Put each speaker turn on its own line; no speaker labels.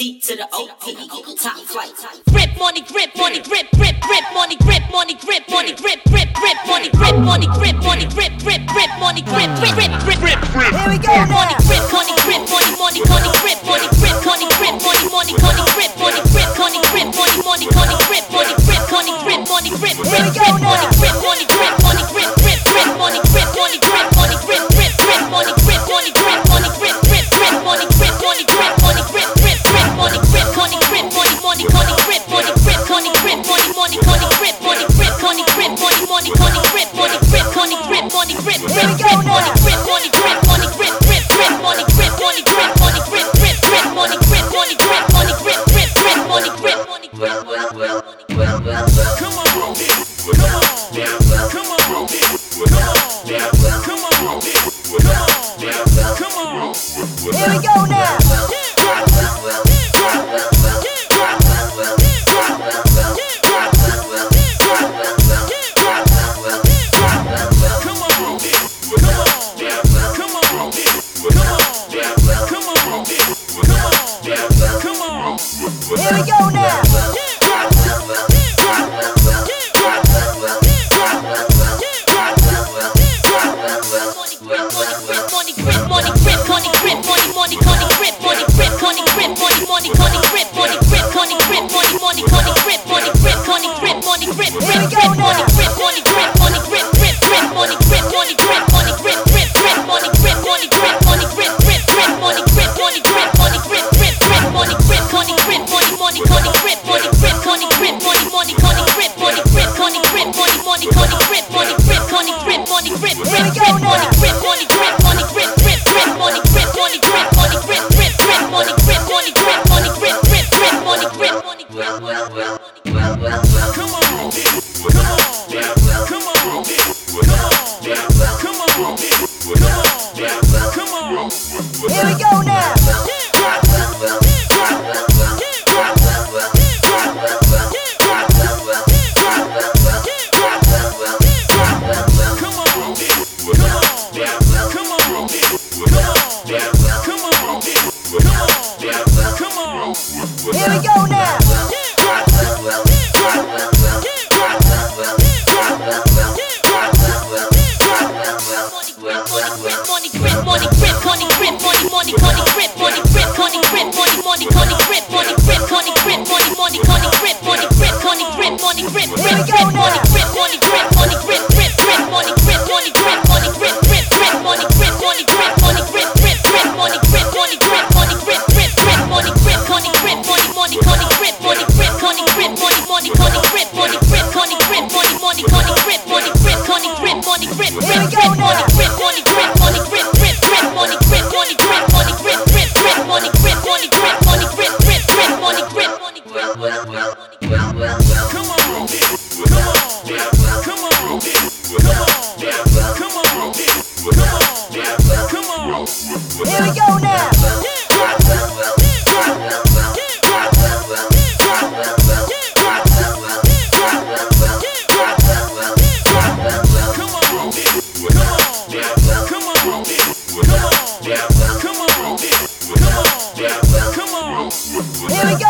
T to the O P top flight.
Grip money, grip money, grip, grip, grip money, grip money, grip money, grip, grip, grip money, grip money, grip money, grip, grip, grip money, grip, grip, grip, grip, grip.
Here we go.
Money, money, grip, money, grip, grip, grip, money, grip, money, grip, money, grip, grip, grip, money, grip, money, grip, money, grip, grip, grip, money, grip, money, grip, money, grip, grip, grip, money, grip, money, grip,
Come on, come on, come on, come on, come on, come on.
Here we go now. Here we go now.
grip, money grip, money grip, money grip, grip, grip, money grip.
Here we go now.
rip, rip,
Here we go.